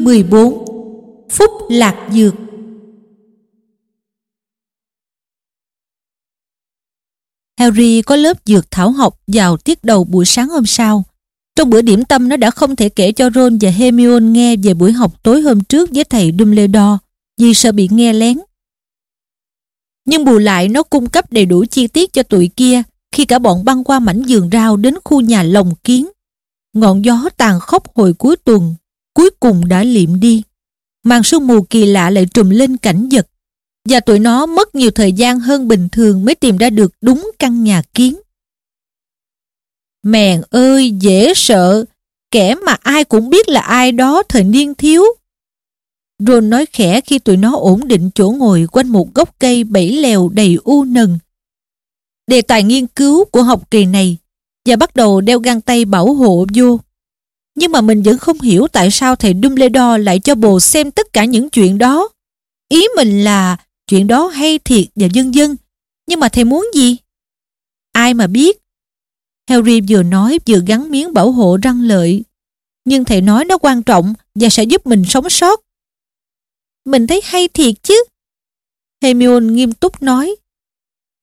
Chương 14 Phúc Lạc Dược Harry có lớp dược thảo học vào tiết đầu buổi sáng hôm sau. Trong bữa điểm tâm, nó đã không thể kể cho Ron và Hermione nghe về buổi học tối hôm trước với thầy Dumbledore vì sợ bị nghe lén. Nhưng bù lại, nó cung cấp đầy đủ chi tiết cho tụi kia khi cả bọn băng qua mảnh vườn rau đến khu nhà lồng kiến. Ngọn gió tàn khốc hồi cuối tuần cuối cùng đã liệm đi. Màn sương mù kỳ lạ lại trùm lên cảnh vật và tụi nó mất nhiều thời gian hơn bình thường mới tìm ra được đúng căn nhà kiến. Mèn ơi, dễ sợ, kẻ mà ai cũng biết là ai đó thời niên thiếu. Ron nói khẽ khi tụi nó ổn định chỗ ngồi quanh một gốc cây bảy lèo đầy u nần. Đề tài nghiên cứu của học kỳ này và bắt đầu đeo găng tay bảo hộ vô. Nhưng mà mình vẫn không hiểu tại sao thầy Dumbledore lại cho bồ xem tất cả những chuyện đó. Ý mình là chuyện đó hay thiệt và dân dân. Nhưng mà thầy muốn gì? Ai mà biết? Harry vừa nói vừa gắn miếng bảo hộ răng lợi. Nhưng thầy nói nó quan trọng và sẽ giúp mình sống sót. Mình thấy hay thiệt chứ. Hermione nghiêm túc nói.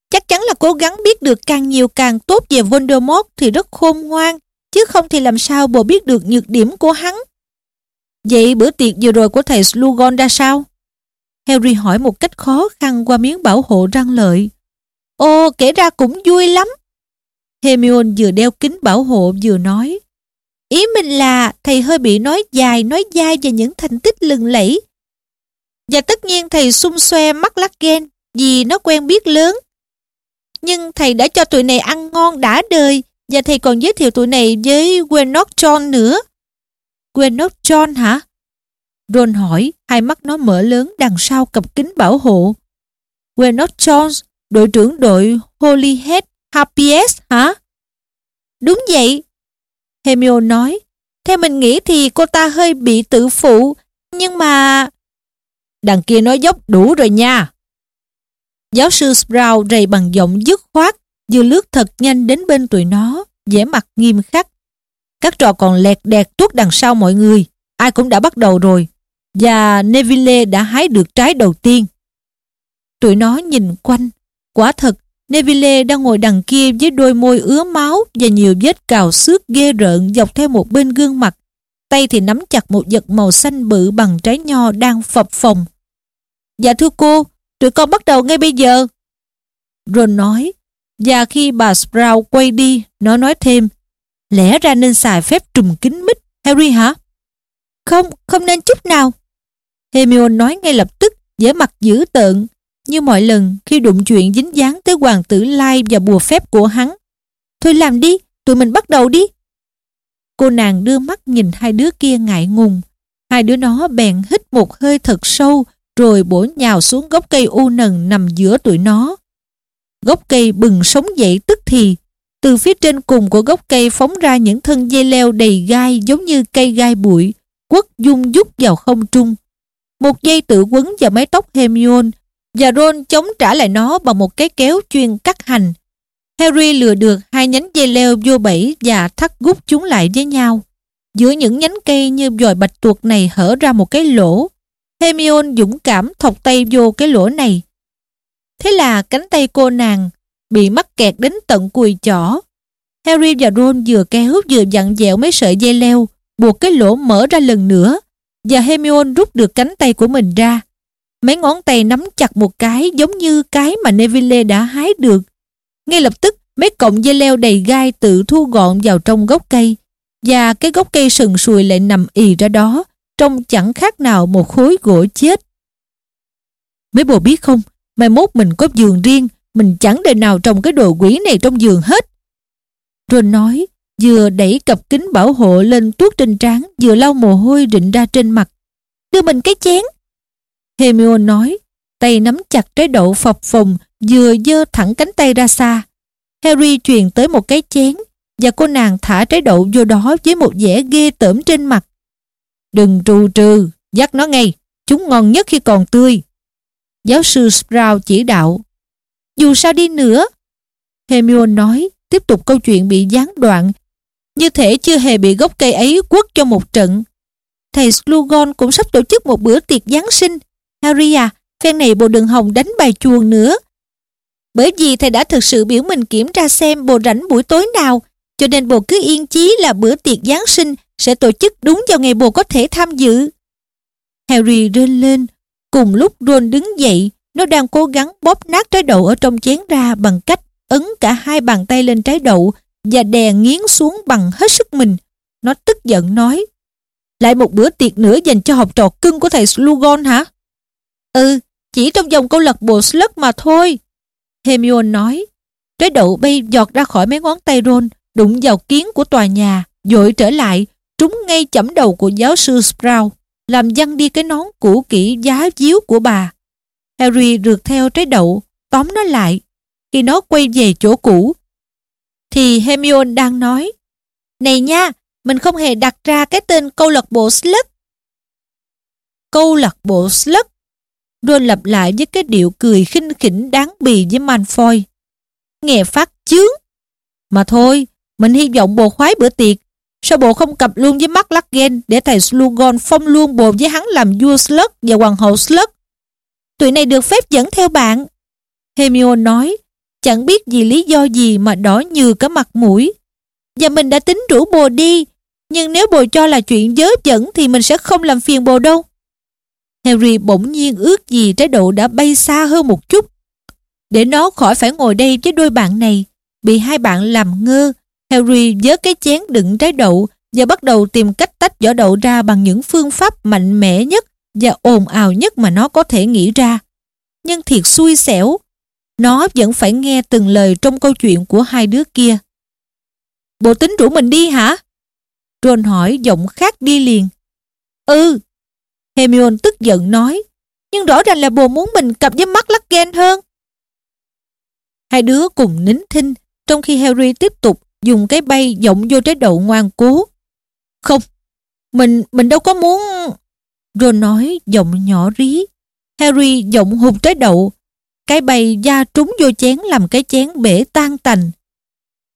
Chắc chắn là cố gắng biết được càng nhiều càng tốt về Voldemort thì rất khôn ngoan chứ không thì làm sao bồ biết được nhược điểm của hắn. Vậy bữa tiệc vừa rồi của thầy Slughorn ra sao? Harry hỏi một cách khó khăn qua miếng bảo hộ răng lợi. Ồ, kể ra cũng vui lắm. Hermione vừa đeo kính bảo hộ vừa nói. Ý mình là thầy hơi bị nói dài, nói dai về những thành tích lừng lẫy. Và tất nhiên thầy xung xoe mắt lắc ghen vì nó quen biết lớn. Nhưng thầy đã cho tụi này ăn ngon đã đời Dạ và thầy còn giới thiệu tụi này với Gwenock John nữa. Gwenock John hả? Ron hỏi, hai mắt nó mở lớn đằng sau cặp kính bảo hộ. Gwenock Jones, đội trưởng đội Holyhead HPS hả? Đúng vậy. Hermione nói, theo mình nghĩ thì cô ta hơi bị tự phụ, nhưng mà... Đằng kia nói dốc đủ rồi nha. Giáo sư Sprout rầy bằng giọng dứt khoát vừa lướt thật nhanh đến bên tụi nó, vẻ mặt nghiêm khắc. Các trò còn lẹt đẹt tuốt đằng sau mọi người, ai cũng đã bắt đầu rồi, và Neville đã hái được trái đầu tiên. Tụi nó nhìn quanh, quả thật Neville đang ngồi đằng kia với đôi môi ứa máu và nhiều vết cào xước ghê rợn dọc theo một bên gương mặt. Tay thì nắm chặt một vật màu xanh bự bằng trái nho đang phập phồng. Dạ thưa cô, tụi con bắt đầu ngay bây giờ. Ron nói, và khi bà Sprout quay đi, nó nói thêm, lẽ ra nên xài phép trùm kính mít, Harry hả? Không, không nên chút nào. Hermione nói ngay lập tức, vẻ mặt dữ tợn, như mọi lần khi đụng chuyện dính dáng tới hoàng tử Lai và bùa phép của hắn. Thôi làm đi, tụi mình bắt đầu đi. Cô nàng đưa mắt nhìn hai đứa kia ngại ngùng. Hai đứa nó bèn hít một hơi thật sâu rồi bổ nhào xuống gốc cây u nần nằm giữa tụi nó. Gốc cây bừng sống dậy tức thì. Từ phía trên cùng của gốc cây phóng ra những thân dây leo đầy gai giống như cây gai bụi, quất dung dút vào không trung. Một dây tự quấn vào mái tóc Hermione và Ron chống trả lại nó bằng một cái kéo chuyên cắt hành. Harry lừa được hai nhánh dây leo vô bẫy và thắt gút chúng lại với nhau. Giữa những nhánh cây như dòi bạch tuộc này hở ra một cái lỗ. Hermione dũng cảm thọc tay vô cái lỗ này. Thế là cánh tay cô nàng bị mắc kẹt đến tận cùi chỏ. Harry và Ron vừa kéo vừa dặn dẹo mấy sợi dây leo, buộc cái lỗ mở ra lần nữa và Hermione rút được cánh tay của mình ra. Mấy ngón tay nắm chặt một cái giống như cái mà Neville đã hái được. Ngay lập tức, mấy cọng dây leo đầy gai tự thu gọn vào trong gốc cây và cái gốc cây sừng sùi lại nằm ì ra đó trông chẳng khác nào một khối gỗ chết. Mấy bồ biết không, mai mốt mình có giường riêng, mình chẳng đời nào trồng cái đồ quỷ này trong giường hết. Ron nói, vừa đẩy cặp kính bảo hộ lên tuốt trên trán, vừa lau mồ hôi rịn ra trên mặt. Đưa mình cái chén. Hermione nói, tay nắm chặt trái đậu phập phồng, vừa dơ thẳng cánh tay ra xa. Harry truyền tới một cái chén và cô nàng thả trái đậu vô đó với một vẻ ghê tởm trên mặt. Đừng trù trừ, dắt nó ngay, chúng ngon nhất khi còn tươi. Giáo sư Sprout chỉ đạo. Dù sao đi nữa, Hermione nói, tiếp tục câu chuyện bị gián đoạn, như thể chưa hề bị gốc cây ấy quất cho một trận. thầy Slughorn cũng sắp tổ chức một bữa tiệc Giáng sinh. Harry à, phen này bộ đường hồng đánh bài chuồng nữa. Bởi vì thầy đã thực sự biểu mình kiểm tra xem bộ rảnh buổi tối nào, cho nên bộ cứ yên chí là bữa tiệc Giáng sinh sẽ tổ chức đúng vào ngày bồ có thể tham dự. Harry rên lên, cùng lúc Ron đứng dậy, nó đang cố gắng bóp nát trái đậu ở trong chén ra bằng cách ấn cả hai bàn tay lên trái đậu và đè nghiến xuống bằng hết sức mình. Nó tức giận nói, lại một bữa tiệc nữa dành cho học trò cưng của thầy Slughorn hả? Ừ, chỉ trong vòng câu lạc bộ Slug mà thôi. Hermione nói, trái đậu bay giọt ra khỏi mấy ngón tay Ron, đụng vào kiến của tòa nhà, dội trở lại, trúng ngay chẩm đầu của giáo sư Sprout, làm văng đi cái nón cũ kỹ giá díu của bà. Harry rượt theo trái đậu, tóm nó lại. Khi nó quay về chỗ cũ, thì Hermione đang nói, Này nha, mình không hề đặt ra cái tên câu lạc bộ Slug. Câu lạc bộ Slug. Ron lặp lại với cái điệu cười khinh khỉnh đáng bì với Malfoy. Nghe phát chướng. Mà thôi, mình hy vọng bồ khoái bữa tiệc. Sao bộ không cặp luôn với mắt lắc ghen để thầy Slughorn phong luôn bồ với hắn làm vua Slug và hoàng hậu Slug? Tụi này được phép dẫn theo bạn. Hermione nói, chẳng biết vì lý do gì mà đỏ như cả mặt mũi. Và mình đã tính rủ bồ đi, nhưng nếu bồ cho là chuyện dớ dẫn thì mình sẽ không làm phiền bồ đâu. Harry bỗng nhiên ước gì trái độ đã bay xa hơn một chút. Để nó khỏi phải ngồi đây với đôi bạn này, bị hai bạn làm ngơ, Harry vớ cái chén đựng trái đậu và bắt đầu tìm cách tách vỏ đậu ra bằng những phương pháp mạnh mẽ nhất và ồn ào nhất mà nó có thể nghĩ ra. Nhưng thiệt xui xẻo, nó vẫn phải nghe từng lời trong câu chuyện của hai đứa kia. Bộ tính rủ mình đi hả? Ron hỏi giọng khác đi liền. Ừ. Hermione tức giận nói. Nhưng rõ ràng là bồ muốn mình cặp với mắt lắc ghen hơn. Hai đứa cùng nín thinh trong khi Harry tiếp tục dùng cái bay giọng vô trái đậu ngoan cố. Không, mình mình đâu có muốn... Ron nói giọng nhỏ rí. Harry giọng hụt trái đậu. Cái bay da trúng vô chén làm cái chén bể tan tành.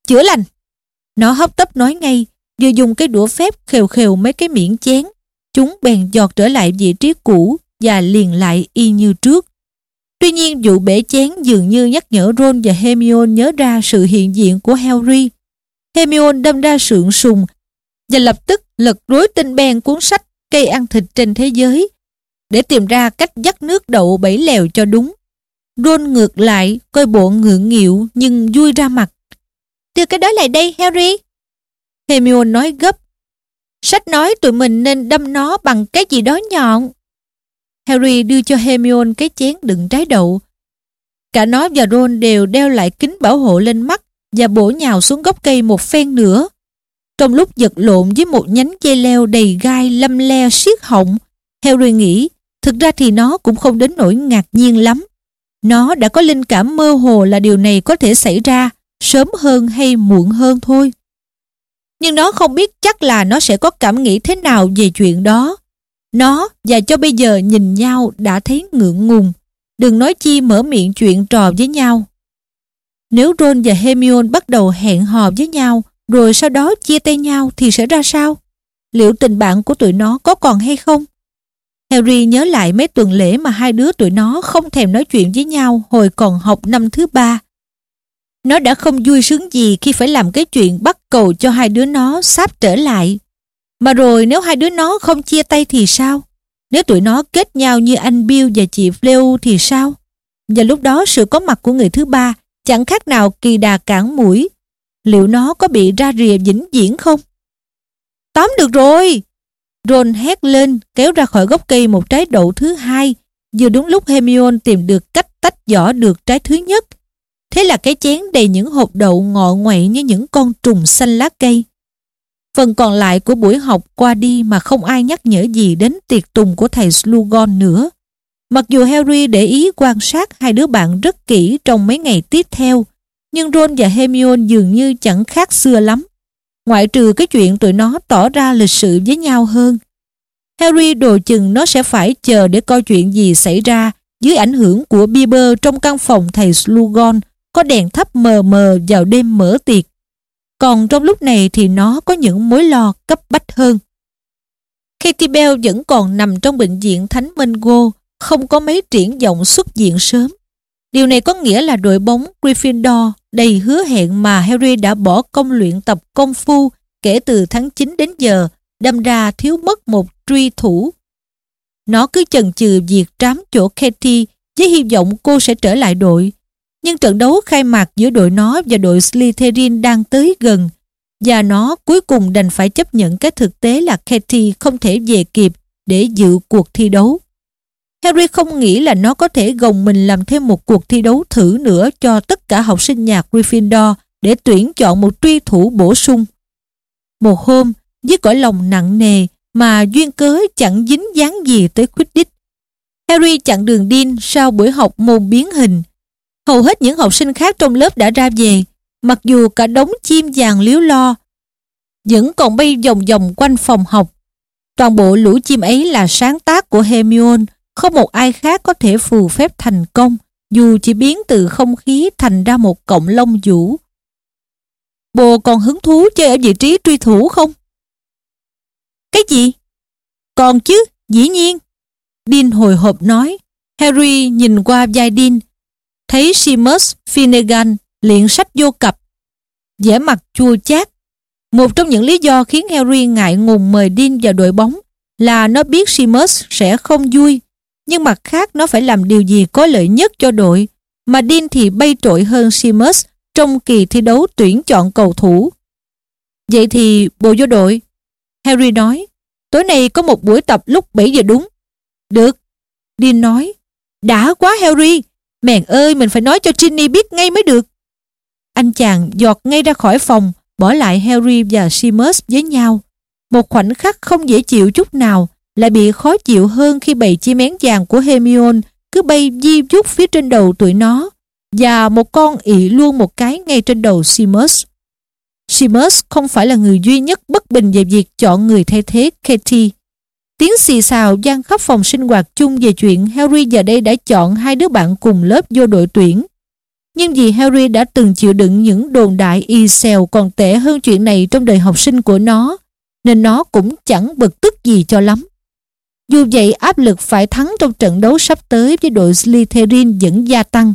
Chữa lành. Nó hấp tấp nói ngay, vừa dùng cái đũa phép khều khều mấy cái miệng chén. Chúng bèn giọt trở lại vị trí cũ và liền lại y như trước. Tuy nhiên vụ bể chén dường như nhắc nhở Ron và Hermione nhớ ra sự hiện diện của Harry. Hermione đâm ra sượng sùng và lập tức lật rối tinh ben cuốn sách cây ăn thịt trên thế giới để tìm ra cách dắt nước đậu bẫy lèo cho đúng. Ron ngược lại, coi bộ ngượng nghịu nhưng vui ra mặt. Đưa cái đó lại đây, Harry. Hermione nói gấp. Sách nói tụi mình nên đâm nó bằng cái gì đó nhọn. Harry đưa cho Hermione cái chén đựng trái đậu. Cả nó và Ron đều đeo lại kính bảo hộ lên mắt và bổ nhào xuống gốc cây một phen nữa. Trong lúc giật lộn với một nhánh dây leo đầy gai lâm le siết họng, Harry nghĩ thực ra thì nó cũng không đến nỗi ngạc nhiên lắm. Nó đã có linh cảm mơ hồ là điều này có thể xảy ra sớm hơn hay muộn hơn thôi. Nhưng nó không biết chắc là nó sẽ có cảm nghĩ thế nào về chuyện đó. Nó và cho bây giờ nhìn nhau đã thấy ngượng ngùng. Đừng nói chi mở miệng chuyện trò với nhau. Nếu Ron và Hermione bắt đầu hẹn hò với nhau, rồi sau đó chia tay nhau thì sẽ ra sao? Liệu tình bạn của tụi nó có còn hay không? Harry nhớ lại mấy tuần lễ mà hai đứa tụi nó không thèm nói chuyện với nhau hồi còn học năm thứ ba. Nó đã không vui sướng gì khi phải làm cái chuyện bắt cầu cho hai đứa nó sắp trở lại. Mà rồi nếu hai đứa nó không chia tay thì sao? Nếu tụi nó kết nhau như anh Bill và chị Fleu thì sao? Và lúc đó sự có mặt của người thứ ba chẳng khác nào kỳ đà cản mũi. Liệu nó có bị ra rìa vĩnh viễn không? Tóm được rồi! Ron hét lên, kéo ra khỏi gốc cây một trái đậu thứ hai vừa đúng lúc Hermione tìm được cách tách vỏ được trái thứ nhất. Thế là cái chén đầy những hộp đậu ngọ ngoậy như những con trùng xanh lá cây. Phần còn lại của buổi học qua đi mà không ai nhắc nhở gì đến tiệc tùng của thầy Slughorn nữa. Mặc dù Harry để ý quan sát hai đứa bạn rất kỹ trong mấy ngày tiếp theo, nhưng Ron và Hermione dường như chẳng khác xưa lắm. Ngoại trừ cái chuyện tụi nó tỏ ra lịch sự với nhau hơn. Harry đồ chừng nó sẽ phải chờ để coi chuyện gì xảy ra dưới ảnh hưởng của Bieber trong căn phòng thầy Slughorn có đèn thấp mờ mờ vào đêm mở tiệc. Còn trong lúc này thì nó có những mối lo cấp bách hơn. Katie Bell vẫn còn nằm trong bệnh viện Thánh Mungo, không có mấy triển vọng xuất diện sớm. Điều này có nghĩa là đội bóng Gryffindor đầy hứa hẹn mà Harry đã bỏ công luyện tập công phu kể từ tháng 9 đến giờ, đâm ra thiếu mất một truy thủ. Nó cứ chần chừ việc trám chỗ Katie với hy vọng cô sẽ trở lại đội. Nhưng trận đấu khai mạc giữa đội nó và đội Slytherin đang tới gần và nó cuối cùng đành phải chấp nhận cái thực tế là Katie không thể về kịp để dự cuộc thi đấu. Harry không nghĩ là nó có thể gồng mình làm thêm một cuộc thi đấu thử nữa cho tất cả học sinh nhà Gryffindor để tuyển chọn một truy thủ bổ sung. Một hôm, với cõi lòng nặng nề mà duyên cớ chẳng dính dáng gì tới Quidditch. Harry chặn đường Dean sau buổi học môn biến hình. Hầu hết những học sinh khác trong lớp đã ra về, mặc dù cả đống chim vàng liếu lo vẫn còn bay vòng vòng quanh phòng học. Toàn bộ lũ chim ấy là sáng tác của Hermione, không một ai khác có thể phù phép thành công dù chỉ biến từ không khí thành ra một cọng lông vũ. Bồ còn hứng thú chơi ở vị trí truy thủ không? Cái gì? Còn chứ, dĩ nhiên. Dean hồi hộp nói. Harry nhìn qua vai Dean, thấy Seamus Finnegan liện sách vô cặp. vẻ mặt chua chát. Một trong những lý do khiến Harry ngại ngùng mời Dean vào đội bóng là nó biết Seamus sẽ không vui. Nhưng mặt khác nó phải làm điều gì có lợi nhất cho đội. Mà Dean thì bay trội hơn Seamus trong kỳ thi đấu tuyển chọn cầu thủ. Vậy thì bộ vô đội. Harry nói, tối nay có một buổi tập lúc 7 giờ đúng. Được. Dean nói, đã quá Harry, mèn ơi mình phải nói cho Ginny biết ngay mới được. Anh chàng giọt ngay ra khỏi phòng, bỏ lại Harry và Seamus với nhau. Một khoảnh khắc không dễ chịu chút nào, lại bị khó chịu hơn khi bầy chim én vàng của Hermione cứ bay di vút phía trên đầu tụi nó và một con ị luôn một cái ngay trên đầu Seamus. Seamus không phải là người duy nhất bất bình về việc chọn người thay thế Katie. Tiếng xì xào gian khắp phòng sinh hoạt chung về chuyện Harry giờ đây đã chọn hai đứa bạn cùng lớp vô đội tuyển. Nhưng vì Harry đã từng chịu đựng những đồn đại y xèo còn tệ hơn chuyện này trong đời học sinh của nó, nên nó cũng chẳng bực tức gì cho lắm. Dù vậy áp lực phải thắng trong trận đấu sắp tới với đội Slytherin vẫn gia tăng.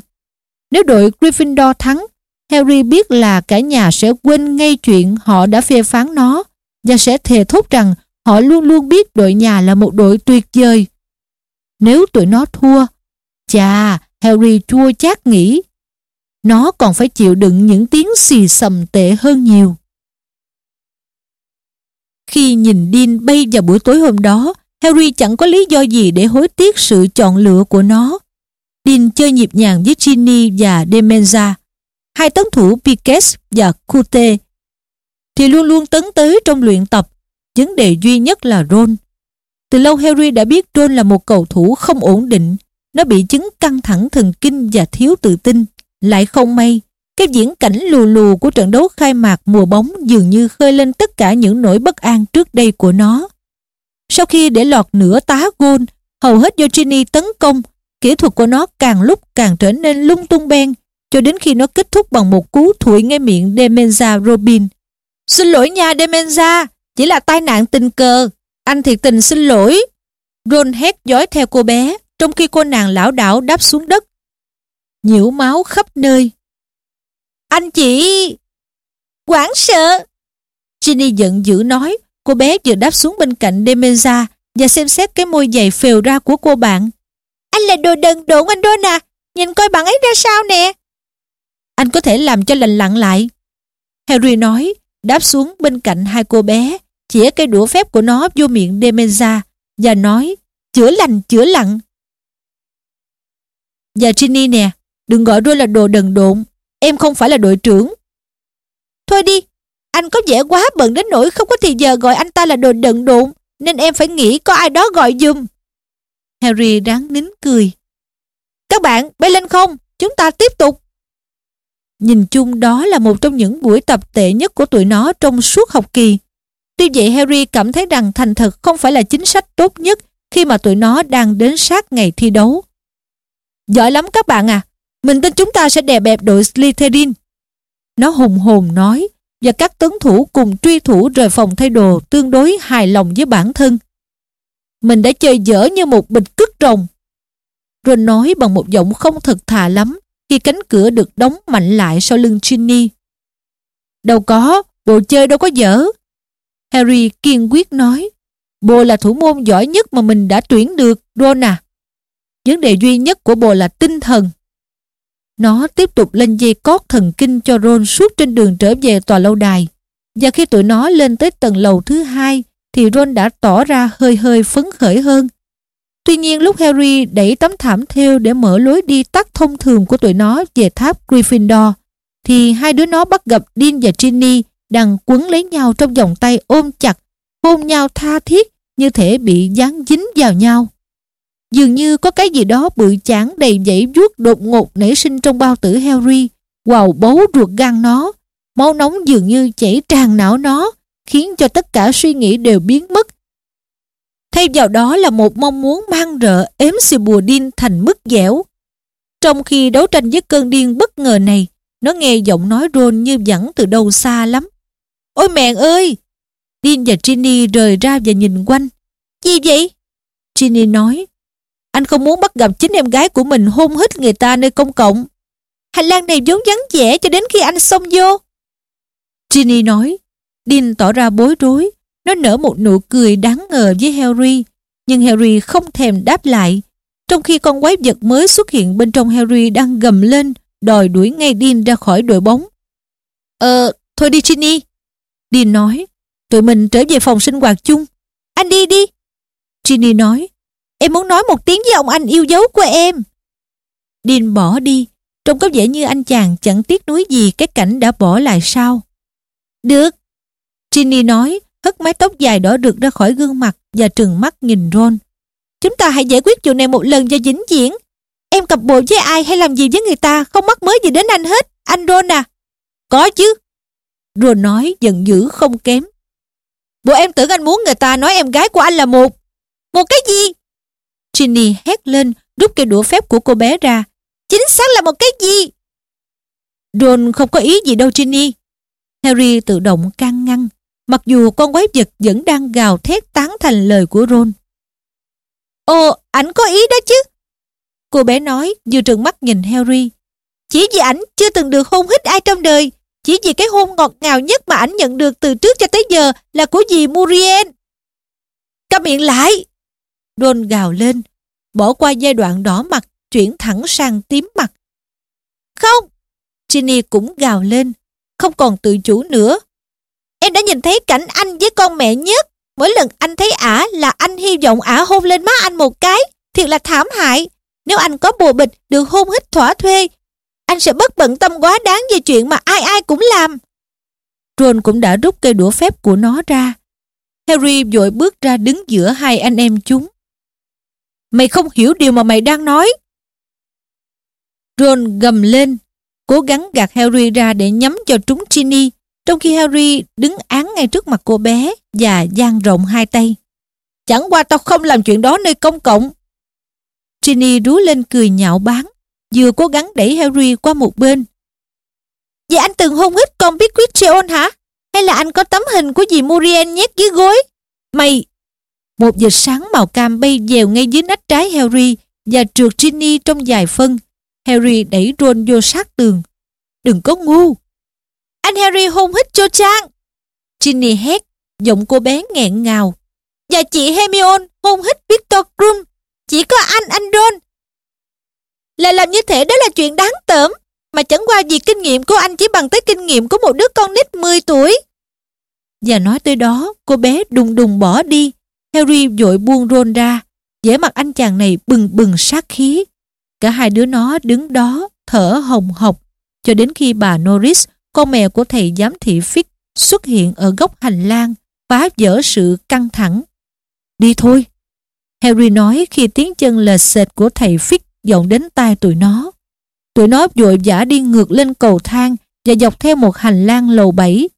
Nếu đội Gryffindor thắng, Harry biết là cả nhà sẽ quên ngay chuyện họ đã phê phán nó và sẽ thề thốt rằng họ luôn luôn biết đội nhà là một đội tuyệt vời. Nếu tụi nó thua, chà, Harry chua chát nghĩ. Nó còn phải chịu đựng những tiếng xì xầm tệ hơn nhiều. Khi nhìn Dean bay vào buổi tối hôm đó, Harry chẳng có lý do gì để hối tiếc sự chọn lựa của nó. Dean chơi nhịp nhàng với Ginny và Demenza, hai tấn thủ Piquet và Cute, thì luôn luôn tấn tới trong luyện tập. Vấn đề duy nhất là Ron. Từ lâu Harry đã biết Ron là một cầu thủ không ổn định. Nó bị chứng căng thẳng thần kinh và thiếu tự tin. Lại không may, cái diễn cảnh lù lù của trận đấu khai mạc mùa bóng dường như khơi lên tất cả những nỗi bất an trước đây của nó. Sau khi để lọt nửa tá gôn, hầu hết do Ginny tấn công, kỹ thuật của nó càng lúc càng trở nên lung tung beng cho đến khi nó kết thúc bằng một cú thụi ngay miệng Demenza Robin. Xin lỗi nha Demenza, chỉ là tai nạn tình cờ, anh thiệt tình xin lỗi. Ron hét dõi theo cô bé, trong khi cô nàng lão đảo đáp xuống đất. Nhiễu máu khắp nơi. Anh chị... Quảng sợ! Ginny giận dữ nói, Cô bé vừa đáp xuống bên cạnh Demenza và xem xét cái môi dày phèo ra của cô bạn. Anh là đồ đần độn anh Ron à, nhìn coi bạn ấy ra sao nè. Anh có thể làm cho lành lặn lại. Harry nói, đáp xuống bên cạnh hai cô bé, chĩa cây đũa phép của nó vô miệng Demenza và nói, chữa lành, chữa lặng. Và Ginny nè, đừng gọi Ron là đồ đần độn, em không phải là đội trưởng. Thôi đi, anh có vẻ quá bận đến nỗi không có thì giờ gọi anh ta là đồ đần độn, nên em phải nghĩ có ai đó gọi dùm. Harry đáng nín cười. Các bạn, bay lên không? Chúng ta tiếp tục. Nhìn chung đó là một trong những buổi tập tệ nhất của tụi nó trong suốt học kỳ. Tuy vậy Harry cảm thấy rằng thành thật không phải là chính sách tốt nhất khi mà tụi nó đang đến sát ngày thi đấu. Giỏi lắm các bạn à, mình tin chúng ta sẽ đè bẹp đội Slytherin. Nó hùng hồn nói, và các tấn thủ cùng truy thủ rời phòng thay đồ tương đối hài lòng với bản thân. Mình đã chơi dở như một bịch cứt rồng. rồi nói bằng một giọng không thật thà lắm khi cánh cửa được đóng mạnh lại sau lưng Ginny. Đâu có, bộ chơi đâu có dở. Harry kiên quyết nói. bộ là thủ môn giỏi nhất mà mình đã tuyển được, Ron à. Vấn đề duy nhất của bộ là tinh thần. Nó tiếp tục lên dây cót thần kinh cho Ron suốt trên đường trở về tòa lâu đài. Và khi tụi nó lên tới tầng lầu thứ hai thì Ron đã tỏ ra hơi hơi phấn khởi hơn. Tuy nhiên lúc Harry đẩy tấm thảm theo để mở lối đi tắt thông thường của tụi nó về tháp Gryffindor thì hai đứa nó bắt gặp Dean và Ginny đang quấn lấy nhau trong vòng tay ôm chặt, hôn nhau tha thiết như thể bị dán dính vào nhau. Dường như có cái gì đó bự chán đầy dãy vuốt đột ngột nảy sinh trong bao tử Harry, Quào bấu ruột gan nó. Máu nóng dường như chảy tràn não nó, khiến cho tất cả suy nghĩ đều biến mất. Thay vào đó là một mong muốn mang rợ ếm xì bùa điên thành mức dẻo. Trong khi đấu tranh với cơn điên bất ngờ này, nó nghe giọng nói Ron như dẫn từ đâu xa lắm. Ôi mẹ ơi! Dean và Ginny rời ra và nhìn quanh. Gì vậy? Ginny nói. Anh không muốn bắt gặp chính em gái của mình hôn hít người ta nơi công cộng. Hành lang này vốn vắng vẻ cho đến khi anh xông vô. Ginny nói. Dean tỏ ra bối rối. Nó nở một nụ cười đáng ngờ với Harry. Nhưng Harry không thèm đáp lại. Trong khi con quái vật mới xuất hiện bên trong Harry đang gầm lên, đòi đuổi ngay Dean ra khỏi đội bóng. Ờ, thôi đi Ginny. Dean nói, tụi mình trở về phòng sinh hoạt chung. Anh đi đi. Ginny nói, em muốn nói một tiếng với ông anh yêu dấu của em. Dean bỏ đi, trông có vẻ như anh chàng chẳng tiếc nuối gì cái cảnh đã bỏ lại sau. Được. Ginny nói, hất mái tóc dài đỏ rực ra khỏi gương mặt và trừng mắt nhìn Ron. Chúng ta hãy giải quyết chuyện này một lần cho dính diễn. Em cặp bộ với ai hay làm gì với người ta không mắc mới gì đến anh hết, anh Ron à. Có chứ. Ron nói giận dữ không kém. Bộ em tưởng anh muốn người ta nói em gái của anh là một. Một cái gì? Ginny hét lên, rút cây đũa phép của cô bé ra. Chính xác là một cái gì? Ron không có ý gì đâu Ginny. Harry tự động can ngăn, mặc dù con quái vật vẫn đang gào thét tán thành lời của Ron. Ồ, ảnh có ý đó chứ. Cô bé nói vừa trừng mắt nhìn Harry. Chỉ vì ảnh chưa từng được hôn hít ai trong đời, chỉ vì cái hôn ngọt ngào nhất mà ảnh nhận được từ trước cho tới giờ là của dì Muriel. Câm miệng lại! Ron gào lên, bỏ qua giai đoạn đỏ mặt, chuyển thẳng sang tím mặt. Không! Ginny cũng gào lên, không còn tự chủ nữa. Em đã nhìn thấy cảnh anh với con mẹ nhất. Mỗi lần anh thấy ả là anh hy vọng ả hôn lên má anh một cái. Thiệt là thảm hại. Nếu anh có bùa bịch được hôn hít thỏa thuê, anh sẽ bất bận tâm quá đáng về chuyện mà ai ai cũng làm. Ron cũng đã rút cây đũa phép của nó ra. Harry vội bước ra đứng giữa hai anh em chúng. Mày không hiểu điều mà mày đang nói. Ron gầm lên, cố gắng gạt Harry ra để nhắm cho trúng Ginny, trong khi Harry đứng án ngay trước mặt cô bé và dang rộng hai tay. Chẳng qua tao không làm chuyện đó nơi công cộng. Ginny rú lên cười nhạo báng, vừa cố gắng đẩy Harry qua một bên. Vậy anh từng hôn hít con biết Quicheon hả? Hay là anh có tấm hình của dì Muriel nhét dưới gối? Mày... Một vệt sáng màu cam bay dèo ngay dưới nách trái Harry và trượt Ginny trong vài phân. Harry đẩy Ron vô sát tường. Đừng có ngu. Anh Harry hôn hít cho Trang. Ginny hét, giọng cô bé nghẹn ngào. Và chị Hermione hôn hít Victor Krum. Chỉ có anh, anh Ron. Là làm như thế đó là chuyện đáng tởm. Mà chẳng qua vì kinh nghiệm của anh chỉ bằng tới kinh nghiệm của một đứa con nít 10 tuổi. Và nói tới đó, cô bé đùng đùng bỏ đi. Harry vội buông Ron ra. vẻ mặt anh chàng này bừng bừng sát khí. Cả hai đứa nó đứng đó, thở hồng hộc, cho đến khi bà Norris, con mèo của thầy giám thị Fitch, xuất hiện ở góc hành lang, phá vỡ sự căng thẳng. Đi thôi. Harry nói khi tiếng chân lệch sệt của thầy Fitch vọng đến tai tụi nó. Tụi nó vội vã đi ngược lên cầu thang và dọc theo một hành lang lầu bảy.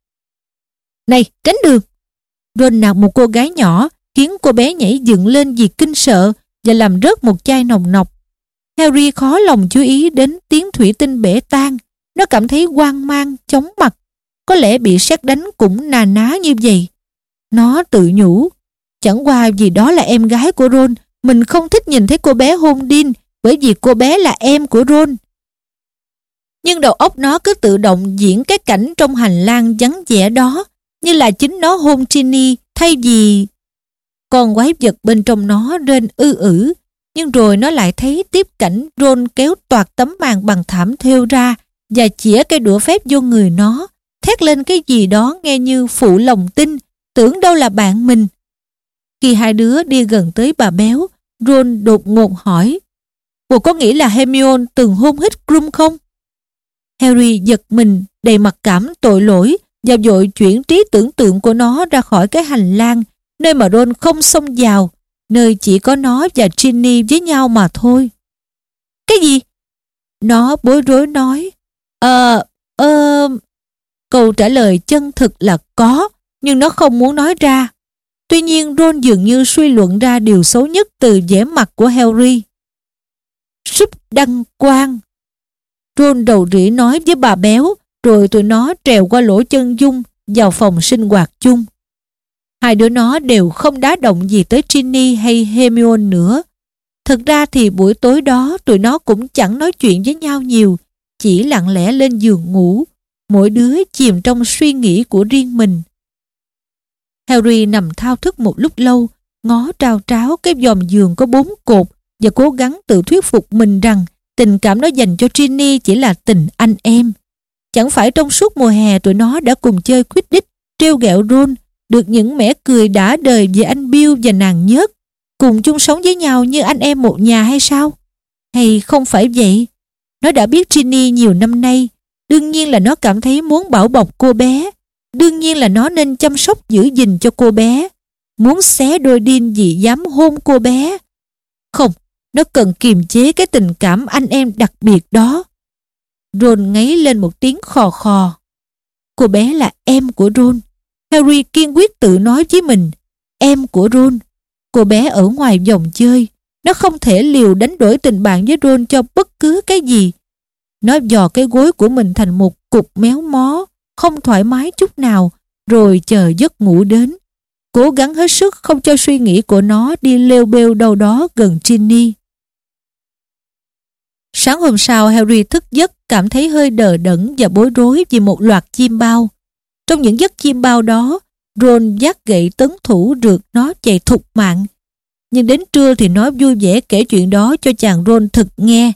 Này, tránh đường! Ron nạt một cô gái nhỏ khiến cô bé nhảy dựng lên vì kinh sợ và làm rớt một chai nồng nọc. Harry khó lòng chú ý đến tiếng thủy tinh bể tan. Nó cảm thấy hoang mang, chóng mặt. Có lẽ bị sét đánh cũng nà ná như vậy. Nó tự nhủ. Chẳng qua vì đó là em gái của Ron, mình không thích nhìn thấy cô bé hôn Dean bởi vì cô bé là em của Ron. Nhưng đầu óc nó cứ tự động diễn cái cảnh trong hành lang vắng vẻ đó như là chính nó hôn Ginny thay vì... Con quái vật bên trong nó rên ư ử, nhưng rồi nó lại thấy tiếp cảnh Ron kéo toạt tấm màn bằng thảm thêu ra và chĩa cây đũa phép vô người nó, thét lên cái gì đó nghe như phụ lòng tin, tưởng đâu là bạn mình. Khi hai đứa đi gần tới bà béo, Ron đột ngột hỏi Bộ có nghĩ là Hermione từng hôn hít Crum không? Harry giật mình, đầy mặt cảm tội lỗi và vội chuyển trí tưởng tượng của nó ra khỏi cái hành lang nơi mà Ron không xông vào nơi chỉ có nó và Ginny với nhau mà thôi. Cái gì? Nó bối rối nói Ờ, ờ... Câu trả lời chân thực là có nhưng nó không muốn nói ra. Tuy nhiên Ron dường như suy luận ra điều xấu nhất từ vẻ mặt của Harry. Súp đăng quang. Ron đầu rỉ nói với bà béo rồi tụi nó trèo qua lỗ chân dung vào phòng sinh hoạt chung. Hai đứa nó đều không đá động gì tới Ginny hay Hermione nữa. Thực ra thì buổi tối đó tụi nó cũng chẳng nói chuyện với nhau nhiều, chỉ lặng lẽ lên giường ngủ, mỗi đứa chìm trong suy nghĩ của riêng mình. Harry nằm thao thức một lúc lâu, ngó trao tráo cái dòm giường có bốn cột và cố gắng tự thuyết phục mình rằng tình cảm nó dành cho Ginny chỉ là tình anh em. Chẳng phải trong suốt mùa hè tụi nó đã cùng chơi Quidditch, treo gẹo Ron, được những mẻ cười đã đời về anh Bill và nàng nhớt, cùng chung sống với nhau như anh em một nhà hay sao? Hay không phải vậy? Nó đã biết Ginny nhiều năm nay, đương nhiên là nó cảm thấy muốn bảo bọc cô bé, đương nhiên là nó nên chăm sóc giữ gìn cho cô bé, muốn xé đôi điên vì dám hôn cô bé. Không, nó cần kiềm chế cái tình cảm anh em đặc biệt đó. Ron ngáy lên một tiếng khò khò. Cô bé là em của Ron. Harry kiên quyết tự nói với mình, em của Ron. Cô bé ở ngoài vòng chơi, nó không thể liều đánh đổi tình bạn với Ron cho bất cứ cái gì. Nó dò cái gối của mình thành một cục méo mó, không thoải mái chút nào, rồi chờ giấc ngủ đến. Cố gắng hết sức không cho suy nghĩ của nó đi lêu bêu đâu đó gần Ginny. Sáng hôm sau Harry thức giấc cảm thấy hơi đờ đẫn và bối rối vì một loạt chim bao. Trong những giấc chiêm bao đó, Ron dắt gậy tấn thủ rượt nó chạy thục mạng. Nhưng đến trưa thì nó vui vẻ kể chuyện đó cho chàng Ron thực nghe.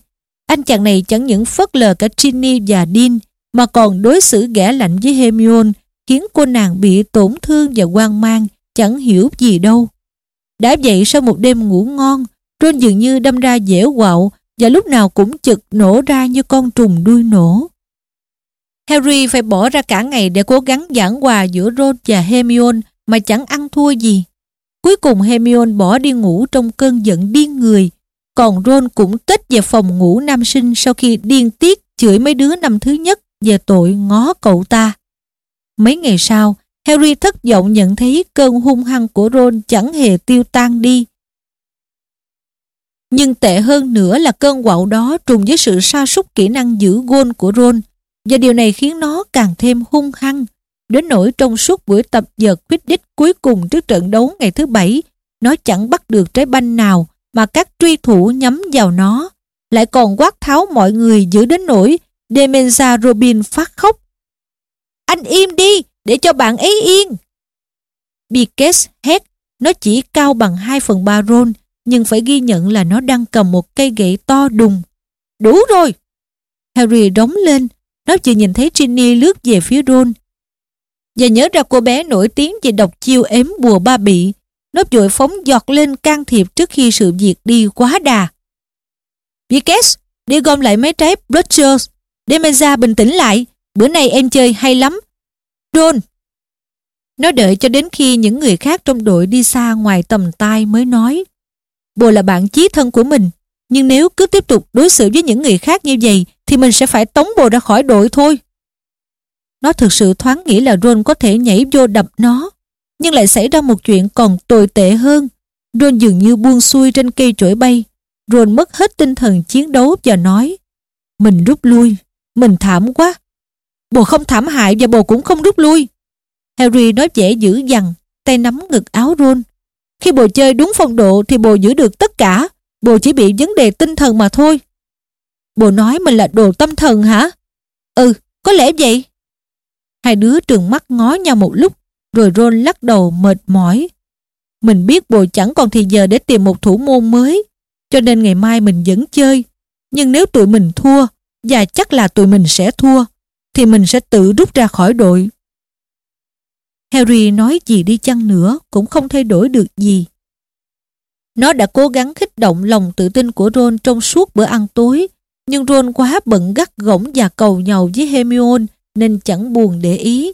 Anh chàng này chẳng những phớt lờ cả Ginny và Dean mà còn đối xử ghẻ lạnh với Hermione khiến cô nàng bị tổn thương và hoang mang chẳng hiểu gì đâu. Đã vậy sau một đêm ngủ ngon Ron dường như đâm ra dễ quạo và lúc nào cũng chực nổ ra như con trùng đuôi nổ. Harry phải bỏ ra cả ngày để cố gắng giảng hòa giữa Ron và Hermione mà chẳng ăn thua gì. Cuối cùng Hermione bỏ đi ngủ trong cơn giận điên người, còn Ron cũng tết về phòng ngủ nam sinh sau khi điên tiết chửi mấy đứa năm thứ nhất về tội ngó cậu ta. Mấy ngày sau, Harry thất vọng nhận thấy cơn hung hăng của Ron chẳng hề tiêu tan đi. Nhưng tệ hơn nữa là cơn quạo đó trùng với sự sa sút kỹ năng giữ gôn của Ron và điều này khiến nó càng thêm hung hăng. Đến nỗi trong suốt buổi tập vợt quyết đích cuối cùng trước trận đấu ngày thứ bảy, nó chẳng bắt được trái banh nào mà các truy thủ nhắm vào nó. Lại còn quát tháo mọi người giữ đến nỗi Demenza Robin phát khóc. Anh im đi, để cho bạn ấy yên. Bickes hét, nó chỉ cao bằng 2 phần 3 Ron, nhưng phải ghi nhận là nó đang cầm một cây gậy to đùng. Đủ rồi! Harry đóng lên, nó chỉ nhìn thấy Ginny lướt về phía Ron. Và nhớ ra cô bé nổi tiếng về độc chiêu ếm bùa ba bị, nó vội phóng giọt lên can thiệp trước khi sự việc đi quá đà. Vickers, đi gom lại mấy trái Bludgers. Demenza bình tĩnh lại, bữa nay em chơi hay lắm. Ron! Nó đợi cho đến khi những người khác trong đội đi xa ngoài tầm tay mới nói. Bồ là bạn chí thân của mình, nhưng nếu cứ tiếp tục đối xử với những người khác như vậy thì mình sẽ phải tống bồ ra khỏi đội thôi. Nó thực sự thoáng nghĩ là Ron có thể nhảy vô đập nó, nhưng lại xảy ra một chuyện còn tồi tệ hơn. Ron dường như buông xuôi trên cây chổi bay. Ron mất hết tinh thần chiến đấu và nói Mình rút lui, mình thảm quá. Bồ không thảm hại và bồ cũng không rút lui. Harry nói vẻ dữ dằn, tay nắm ngực áo Ron. Khi bồ chơi đúng phong độ thì bồ giữ được tất cả. Bồ chỉ bị vấn đề tinh thần mà thôi. Bồ nói mình là đồ tâm thần hả? Ừ, có lẽ vậy. Hai đứa trừng mắt ngó nhau một lúc, rồi Ron lắc đầu mệt mỏi. Mình biết bồ chẳng còn thì giờ để tìm một thủ môn mới, cho nên ngày mai mình vẫn chơi. Nhưng nếu tụi mình thua, và chắc là tụi mình sẽ thua, thì mình sẽ tự rút ra khỏi đội. Harry nói gì đi chăng nữa cũng không thay đổi được gì. Nó đã cố gắng khích động lòng tự tin của Ron trong suốt bữa ăn tối, nhưng Ron quá bận gắt gỗng và cầu nhầu với Hermione nên chẳng buồn để ý.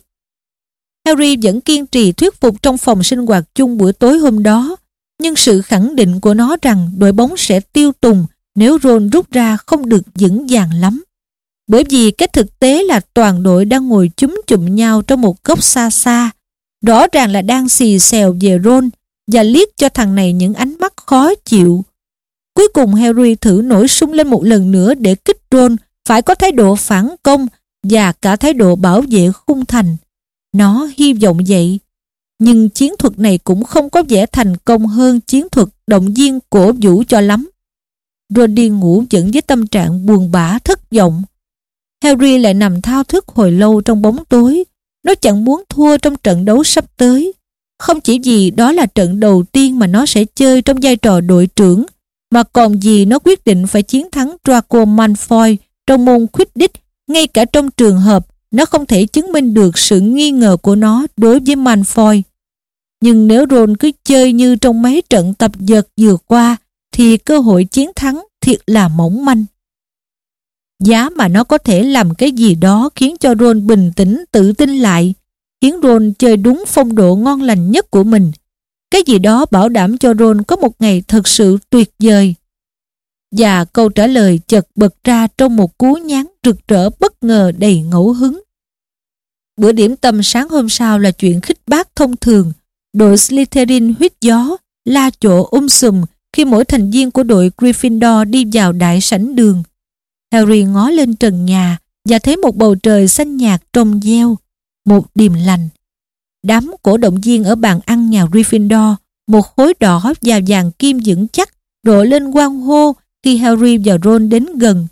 Harry vẫn kiên trì thuyết phục trong phòng sinh hoạt chung buổi tối hôm đó, nhưng sự khẳng định của nó rằng đội bóng sẽ tiêu tùng nếu Ron rút ra không được vững vàng lắm. Bởi vì cái thực tế là toàn đội đang ngồi chúm chụm nhau trong một góc xa xa, rõ ràng là đang xì xèo về Ron và liếc cho thằng này những ánh mắt khó chịu. Cuối cùng Harry thử nổi sung lên một lần nữa để kích Ron phải có thái độ phản công và cả thái độ bảo vệ khung thành. Nó hy vọng vậy. Nhưng chiến thuật này cũng không có vẻ thành công hơn chiến thuật động viên cổ vũ cho lắm. Ron đi ngủ vẫn với tâm trạng buồn bã thất vọng. Harry lại nằm thao thức hồi lâu trong bóng tối. Nó chẳng muốn thua trong trận đấu sắp tới. Không chỉ vì đó là trận đầu tiên mà nó sẽ chơi trong vai trò đội trưởng, mà còn vì nó quyết định phải chiến thắng Draco Malfoy trong môn Quidditch ngay cả trong trường hợp nó không thể chứng minh được sự nghi ngờ của nó đối với Malfoy. Nhưng nếu Ron cứ chơi như trong mấy trận tập dượt vừa qua thì cơ hội chiến thắng thiệt là mỏng manh. Giá mà nó có thể làm cái gì đó khiến cho Ron bình tĩnh tự tin lại, khiến Ron chơi đúng phong độ ngon lành nhất của mình. Cái gì đó bảo đảm cho Ron có một ngày thật sự tuyệt vời. Và câu trả lời chợt bật ra trong một cú nhán rực rỡ bất ngờ đầy ngẫu hứng. Bữa điểm tâm sáng hôm sau là chuyện khích bác thông thường. Đội Slytherin huyết gió, la chỗ um sùm khi mỗi thành viên của đội Gryffindor đi vào đại sảnh đường. Harry ngó lên trần nhà và thấy một bầu trời xanh nhạt trong gieo, một điềm lành. Đám cổ động viên ở bàn ăn nhà Gryffindor, một khối đỏ và vàng kim vững chắc, rộ lên quang hô khi Harry và Ron đến gần.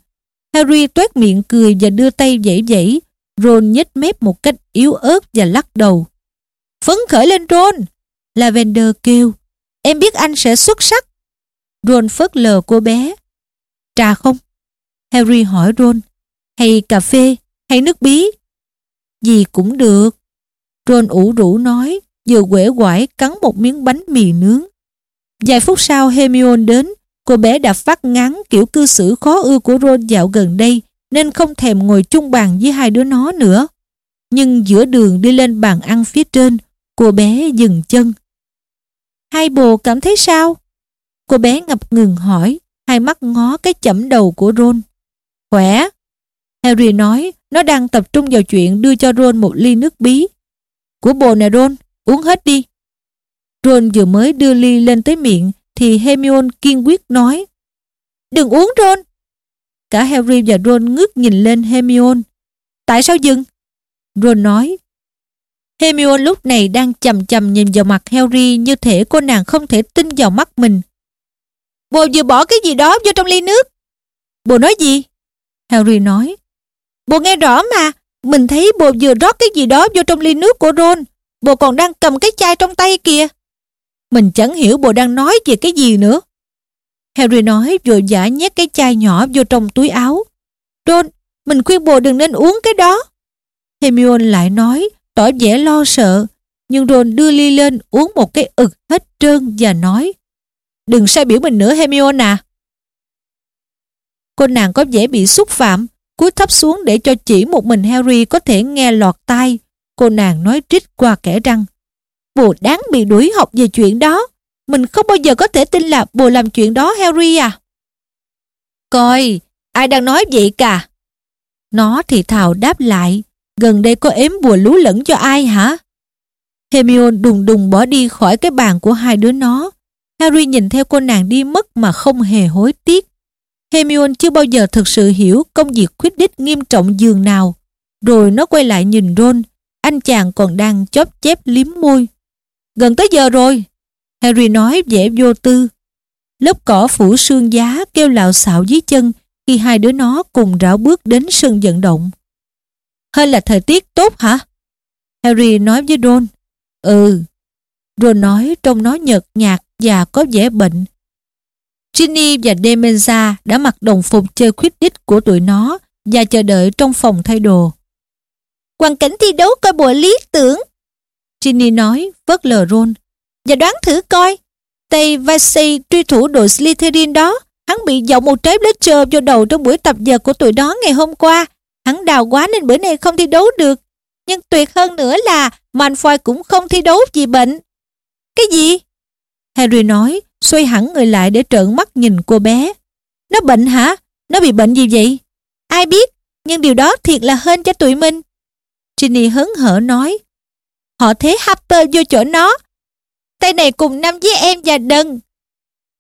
Harry toét miệng cười và đưa tay vẫy vẫy. Ron nhếch mép một cách yếu ớt và lắc đầu. Phấn khởi lên Ron! Lavender kêu. Em biết anh sẽ xuất sắc. Ron phớt lờ cô bé. Trà không? Harry hỏi Ron. Hay cà phê? Hay nước bí? Gì cũng được. Ron ủ rũ nói, vừa quể quải cắn một miếng bánh mì nướng. Vài phút sau Hermione đến, cô bé đã phát ngắn kiểu cư xử khó ưa của Ron dạo gần đây nên không thèm ngồi chung bàn với hai đứa nó nữa. Nhưng giữa đường đi lên bàn ăn phía trên, cô bé dừng chân. Hai bồ cảm thấy sao? Cô bé ngập ngừng hỏi, hai mắt ngó cái chẩm đầu của Ron. Khỏe. Harry nói nó đang tập trung vào chuyện đưa cho Ron một ly nước bí. Của bồ nè Ron, uống hết đi. Ron vừa mới đưa ly lên tới miệng thì Hermione kiên quyết nói Đừng uống Ron. Cả Harry và Ron ngước nhìn lên Hermione. Tại sao dừng? Ron nói Hermione lúc này đang chầm chầm nhìn vào mặt Harry như thể cô nàng không thể tin vào mắt mình. Bồ vừa bỏ cái gì đó vô trong ly nước. Bồ nói gì? Harry nói. Bồ nghe rõ mà, mình thấy bồ vừa rót cái gì đó vô trong ly nước của Ron. Bồ còn đang cầm cái chai trong tay kìa. Mình chẳng hiểu bồ đang nói về cái gì nữa. Harry nói vội vã nhét cái chai nhỏ vô trong túi áo. Ron, mình khuyên bồ đừng nên uống cái đó. Hermione lại nói, tỏ vẻ lo sợ. Nhưng Ron đưa ly lên uống một cái ực hết trơn và nói Đừng sai biểu mình nữa Hermione à. Cô nàng có vẻ bị xúc phạm, cúi thấp xuống để cho chỉ một mình Harry có thể nghe lọt tai. Cô nàng nói trích qua kẻ răng. Bồ đáng bị đuổi học về chuyện đó. Mình không bao giờ có thể tin là bồ làm chuyện đó Harry à. Coi, ai đang nói vậy cả? Nó thì thào đáp lại, gần đây có ếm bùa lú lẫn cho ai hả? Hermione đùng đùng bỏ đi khỏi cái bàn của hai đứa nó. Harry nhìn theo cô nàng đi mất mà không hề hối tiếc. Hermione chưa bao giờ thực sự hiểu công việc khuyết đích nghiêm trọng giường nào. Rồi nó quay lại nhìn Ron, anh chàng còn đang chóp chép liếm môi. Gần tới giờ rồi. Harry nói vẻ vô tư. Lớp cỏ phủ sương giá kêu lạo xạo dưới chân khi hai đứa nó cùng rảo bước đến sân vận động. Hơi là thời tiết tốt hả? Harry nói với Ron. Ừ. Ron nói trông nó nhợt nhạt và có vẻ bệnh. Ginny và Demenza đã mặc đồng phục chơi Quidditch của tụi nó và chờ đợi trong phòng thay đồ. Hoàn cảnh thi đấu coi bộ lý tưởng. Ginny nói, vớt lờ Ron. Và đoán thử coi, tay Vasey truy thủ đội Slytherin đó, hắn bị dậu một trái Fletcher vô đầu trong buổi tập giờ của tụi đó ngày hôm qua. Hắn đào quá nên bữa nay không thi đấu được. Nhưng tuyệt hơn nữa là Malfoy cũng không thi đấu vì bệnh. Cái gì? Harry nói, xoay hẳn người lại để trợn mắt nhìn cô bé. Nó bệnh hả? Nó bị bệnh gì vậy? Ai biết, nhưng điều đó thiệt là hên cho tụi mình. Ginny hớn hở nói. Họ thế Harper vô chỗ nó. Tay này cùng năm với em và đần.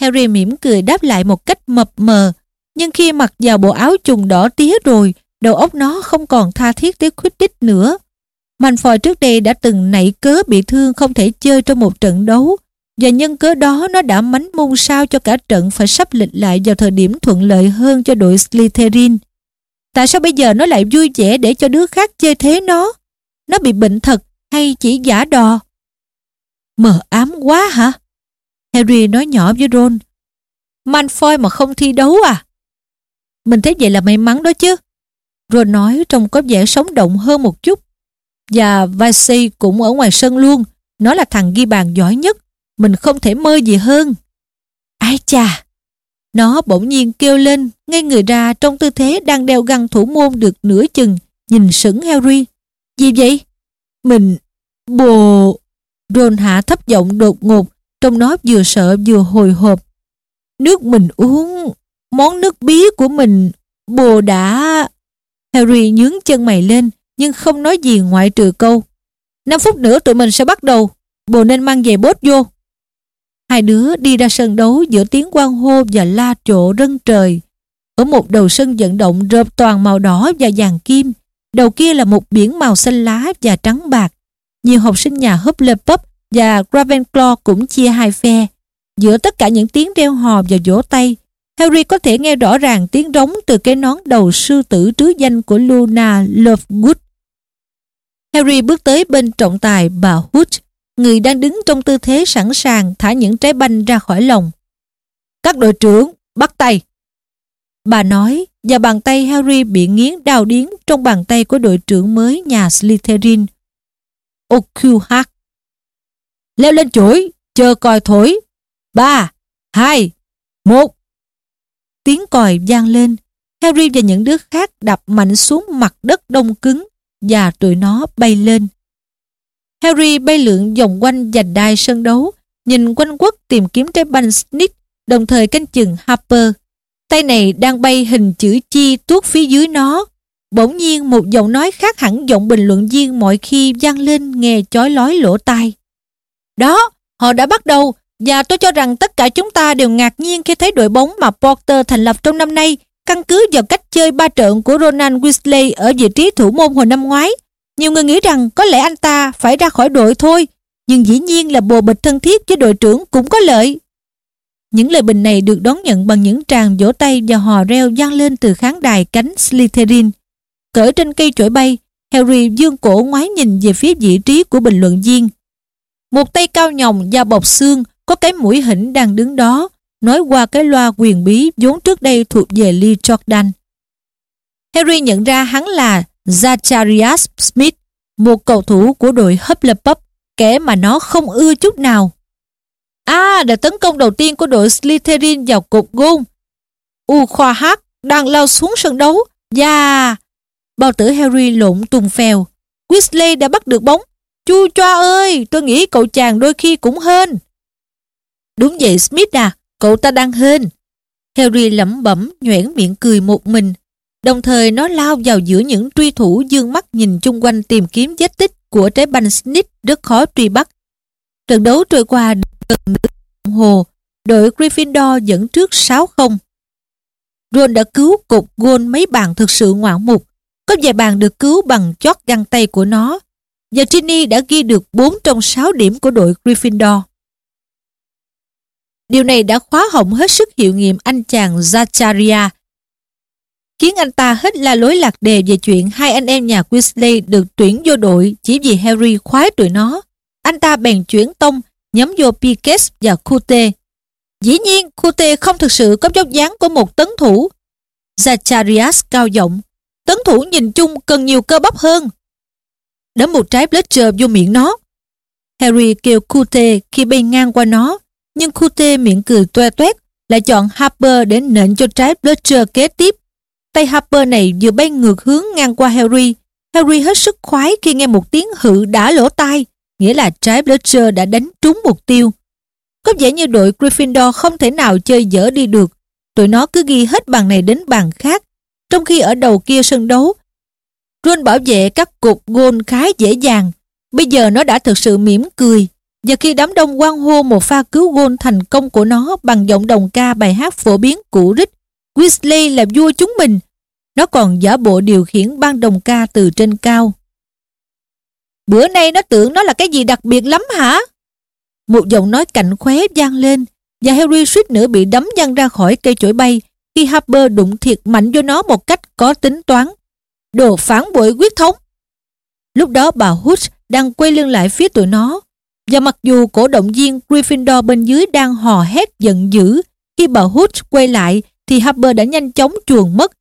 Harry mỉm cười đáp lại một cách mập mờ. Nhưng khi mặc vào bộ áo trùng đỏ tía rồi, đầu óc nó không còn tha thiết tới Quidditch nữa. Manfoy trước đây đã từng nảy cớ bị thương không thể chơi trong một trận đấu và nhân cớ đó nó đã mánh mung sao cho cả trận phải sắp lịch lại vào thời điểm thuận lợi hơn cho đội Slytherin. Tại sao bây giờ nó lại vui vẻ để cho đứa khác chơi thế nó? Nó bị bệnh thật hay chỉ giả đò? Mờ ám quá hả? Harry nói nhỏ với Ron. Malfoy mà không thi đấu à? Mình thấy vậy là may mắn đó chứ. Ron nói trông có vẻ sống động hơn một chút. Và Vasey cũng ở ngoài sân luôn. Nó là thằng ghi bàn giỏi nhất. Mình không thể mơ gì hơn. Ai chà! Nó bỗng nhiên kêu lên, ngay người ra trong tư thế đang đeo găng thủ môn được nửa chừng, nhìn sững Harry. Gì vậy? Mình... Bồ... Ron hạ thấp giọng đột ngột, trong nó vừa sợ vừa hồi hộp. Nước mình uống, món nước bí của mình, bồ đã... Harry nhướng chân mày lên, nhưng không nói gì ngoại trừ câu. 5 phút nữa tụi mình sẽ bắt đầu, bồ nên mang về bốt vô. Hai đứa đi ra sân đấu giữa tiếng quang hô và la trộ rân trời. Ở một đầu sân vận động rợp toàn màu đỏ và vàng kim, đầu kia là một biển màu xanh lá và trắng bạc. Nhiều học sinh nhà Hufflepuff và Ravenclaw cũng chia hai phe. Giữa tất cả những tiếng reo hò và vỗ tay, Harry có thể nghe rõ ràng tiếng rống từ cái nón đầu sư tử trứ danh của Luna Lovegood. Harry bước tới bên trọng tài bà Hooch người đang đứng trong tư thế sẵn sàng thả những trái banh ra khỏi lồng. Các đội trưởng, bắt tay! Bà nói, và bàn tay Harry bị nghiến đau điến trong bàn tay của đội trưởng mới nhà Slytherin. OQH Leo lên chuỗi, chờ còi thổi. Ba, hai, một. Tiếng còi vang lên. Harry và những đứa khác đập mạnh xuống mặt đất đông cứng và tụi nó bay lên. Harry bay lượn vòng quanh giành đai sân đấu, nhìn quanh quất tìm kiếm trái banh Snitch, đồng thời canh chừng Harper. Tay này đang bay hình chữ chi tuốt phía dưới nó. Bỗng nhiên một giọng nói khác hẳn giọng bình luận viên mọi khi vang lên nghe chói lói lỗ tai. Đó, họ đã bắt đầu và tôi cho rằng tất cả chúng ta đều ngạc nhiên khi thấy đội bóng mà Potter thành lập trong năm nay căn cứ vào cách chơi ba trận của Ronald Weasley ở vị trí thủ môn hồi năm ngoái. Nhiều người nghĩ rằng có lẽ anh ta phải ra khỏi đội thôi, nhưng dĩ nhiên là bồ bịch thân thiết với đội trưởng cũng có lợi. Những lời bình này được đón nhận bằng những tràng vỗ tay và hò reo vang lên từ khán đài cánh Slytherin. Cởi trên cây chổi bay, Harry dương cổ ngoái nhìn về phía vị trí của bình luận viên. Một tay cao nhồng da bọc xương có cái mũi hỉnh đang đứng đó, nói qua cái loa quyền bí vốn trước đây thuộc về Lee Jordan. Harry nhận ra hắn là Zacharias Smith, một cầu thủ của đội Hufflepuff, kẻ mà nó không ưa chút nào. À, đã tấn công đầu tiên của đội Slytherin vào cột gôn. U Khoa Hát đang lao xuống sân đấu. Và... Bao tử Harry lộn tùng phèo. Weasley đã bắt được bóng. Chu choa ơi, tôi nghĩ cậu chàng đôi khi cũng hên. Đúng vậy Smith à, cậu ta đang hên. Harry lẩm bẩm nhoẻn miệng cười một mình Đồng thời nó lao vào giữa những truy thủ dương mắt nhìn chung quanh tìm kiếm vết tích của trái banh Snitch rất khó truy bắt. Trận đấu trôi qua gần nửa đồng hồ, đội Gryffindor dẫn trước 6-0. Ron đã cứu cột gôn mấy bàn thực sự ngoạn mục. Có vài bàn được cứu bằng chót găng tay của nó. Và Ginny đã ghi được 4 trong 6 điểm của đội Gryffindor. Điều này đã khóa hỏng hết sức hiệu nghiệm anh chàng Zacharia, khiến anh ta hết la lối lạc đề về chuyện hai anh em nhà Weasley được tuyển vô đội chỉ vì Harry khoái tụi nó. Anh ta bèn chuyển tông nhắm vô Piquet và Cute. Dĩ nhiên, Cute không thực sự có dốc dáng của một tấn thủ. Zacharias cao giọng, tấn thủ nhìn chung cần nhiều cơ bắp hơn. Đấm một trái Fletcher vô miệng nó. Harry kêu Cute khi bay ngang qua nó, nhưng Cute miệng cười toe toét lại chọn Harper để nện cho trái Fletcher kế tiếp. Tay Harper này vừa bay ngược hướng ngang qua Harry. Harry hết sức khoái khi nghe một tiếng hự đã lỗ tai, nghĩa là trái Fletcher đã đánh trúng mục tiêu. Có vẻ như đội Gryffindor không thể nào chơi dở đi được. Tụi nó cứ ghi hết bàn này đến bàn khác. Trong khi ở đầu kia sân đấu, Ron bảo vệ các cục gôn khá dễ dàng. Bây giờ nó đã thực sự mỉm cười. Và khi đám đông quan hô một pha cứu gôn thành công của nó bằng giọng đồng ca bài hát phổ biến cũ rích Weasley là vua chúng mình. Nó còn giả bộ điều khiển ban đồng ca từ trên cao. Bữa nay nó tưởng nó là cái gì đặc biệt lắm hả? Một giọng nói cạnh khóe vang lên, và Harry suýt nữa bị đấm văng ra khỏi cây chổi bay khi Harper đụng thiệt mạnh vô nó một cách có tính toán. Đồ phản bội quyết thống. Lúc đó bà Hooch đang quay lưng lại phía tụi nó, và mặc dù cổ động viên Gryffindor bên dưới đang hò hét giận dữ, khi bà Hooch quay lại thì Harper đã nhanh chóng chuồn mất.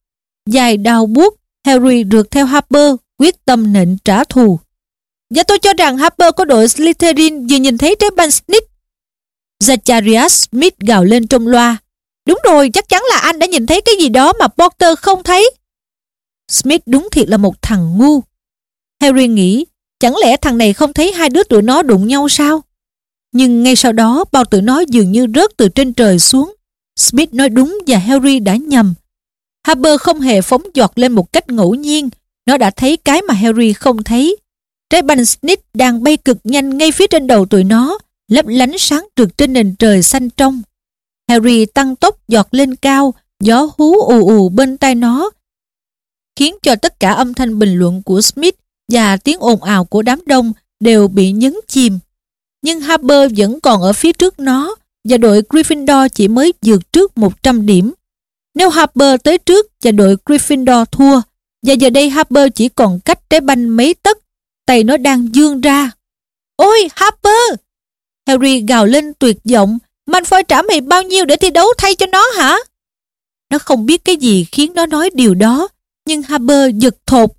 Dài đau buốt, Harry rượt theo Harper quyết tâm nịnh trả thù. Và tôi cho rằng Harper có đội Slytherin vừa nhìn thấy trái banh Snitch. Zacharias Smith gào lên trong loa. Đúng rồi, chắc chắn là anh đã nhìn thấy cái gì đó mà Potter không thấy. Smith đúng thiệt là một thằng ngu. Harry nghĩ, chẳng lẽ thằng này không thấy hai đứa tụi nó đụng nhau sao? Nhưng ngay sau đó, bao tụi nó dường như rớt từ trên trời xuống. Smith nói đúng và Harry đã nhầm. Harper không hề phóng giọt lên một cách ngẫu nhiên. Nó đã thấy cái mà Harry không thấy. Trái banh Snitch đang bay cực nhanh ngay phía trên đầu tụi nó, lấp lánh sáng rực trên nền trời xanh trong. Harry tăng tốc giọt lên cao, gió hú ù ù bên tai nó, khiến cho tất cả âm thanh bình luận của Smith và tiếng ồn ào của đám đông đều bị nhấn chìm. Nhưng Harper vẫn còn ở phía trước nó và đội Gryffindor chỉ mới vượt trước 100 điểm. Nếu Harper tới trước và đội Gryffindor thua, và giờ đây Harper chỉ còn cách trái banh mấy tấc tay nó đang dương ra. Ôi Harper! Harry gào lên tuyệt vọng, Malfoy trả mày bao nhiêu để thi đấu thay cho nó hả? Nó không biết cái gì khiến nó nói điều đó, nhưng Harper giật thột.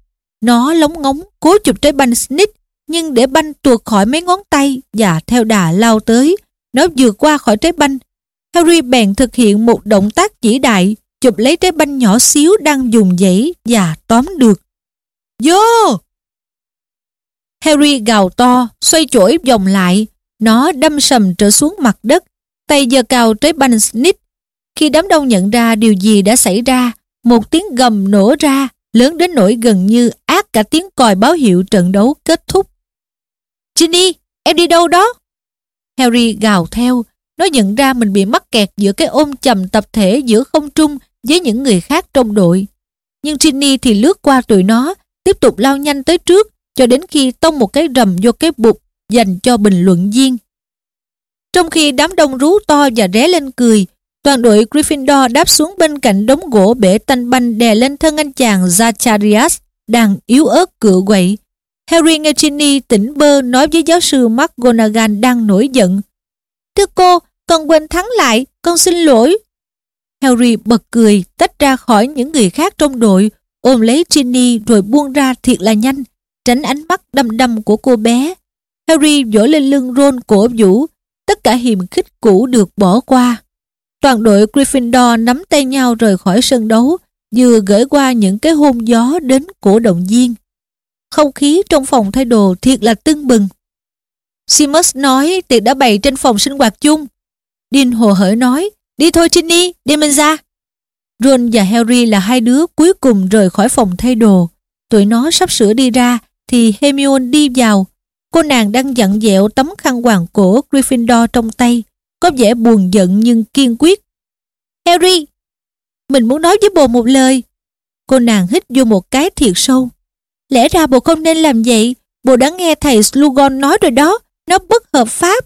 Nó lóng ngóng cố chụp trái banh Snitch, nhưng để banh tuột khỏi mấy ngón tay và theo đà lao tới, nó vượt qua khỏi trái banh. Harry bèn thực hiện một động tác chỉ đại, chụp lấy trái banh nhỏ xíu đang dùng dãy và tóm được. Vô! Harry gào to, xoay chổi vòng lại. Nó đâm sầm trở xuống mặt đất, tay giơ cao trái banh Snitch. Khi đám đông nhận ra điều gì đã xảy ra, một tiếng gầm nổ ra, lớn đến nỗi gần như ác cả tiếng còi báo hiệu trận đấu kết thúc. Ginny, em đi đâu đó? Harry gào theo, nó nhận ra mình bị mắc kẹt giữa cái ôm chầm tập thể giữa không trung với những người khác trong đội. Nhưng Ginny thì lướt qua tụi nó, tiếp tục lao nhanh tới trước, cho đến khi tông một cái rầm vô cái bụt dành cho bình luận viên. Trong khi đám đông rú to và ré lên cười, toàn đội Gryffindor đáp xuống bên cạnh đống gỗ bể tanh banh đè lên thân anh chàng Zacharias đang yếu ớt cựa quậy. Harry nghe Ginny tỉnh bơ nói với giáo sư McGonagall đang nổi giận. Thưa cô, con quên thắng lại, con xin lỗi. Harry bật cười, tách ra khỏi những người khác trong đội, ôm lấy Ginny rồi buông ra thiệt là nhanh tránh ánh mắt đăm đăm của cô bé. Harry vỗ lên lưng Ron cổ vũ, tất cả hiềm khích cũ được bỏ qua. Toàn đội Gryffindor nắm tay nhau rời khỏi sân đấu, vừa gửi qua những cái hôn gió đến cổ động viên. Không khí trong phòng thay đồ thiệt là tưng bừng. Seamus nói tiệc đã bày trên phòng sinh hoạt chung. Dean hồ hởi nói, đi thôi Ginny, đi mình ra. Ron và Harry là hai đứa cuối cùng rời khỏi phòng thay đồ. Tụi nó sắp sửa đi ra thì Hermione đi vào. Cô nàng đang dặn dẹo tấm khăn hoàng cổ Gryffindor trong tay, có vẻ buồn giận nhưng kiên quyết. Harry, mình muốn nói với bồ một lời. Cô nàng hít vô một cái thiệt sâu. Lẽ ra bồ không nên làm vậy, bồ đã nghe thầy Slughorn nói rồi đó, nó bất hợp pháp.